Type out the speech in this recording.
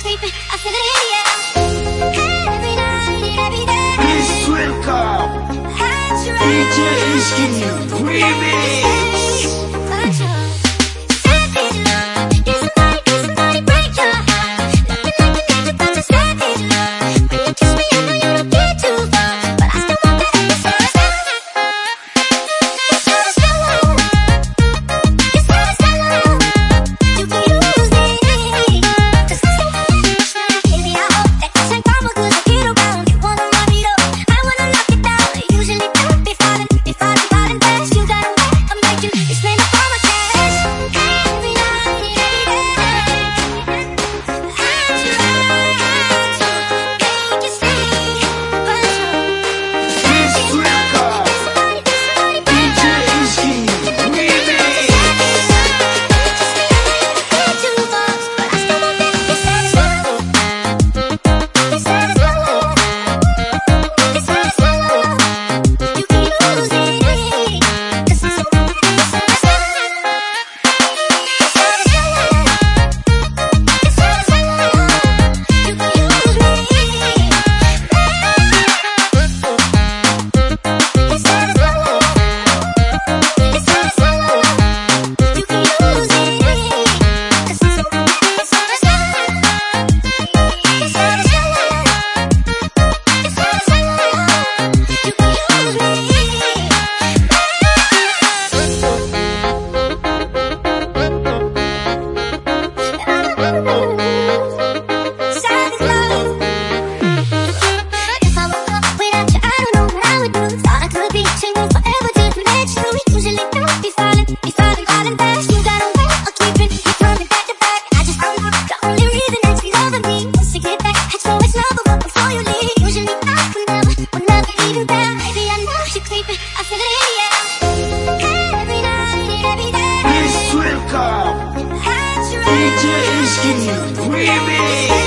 Please welcome DJ Iski Remix Future is getting you.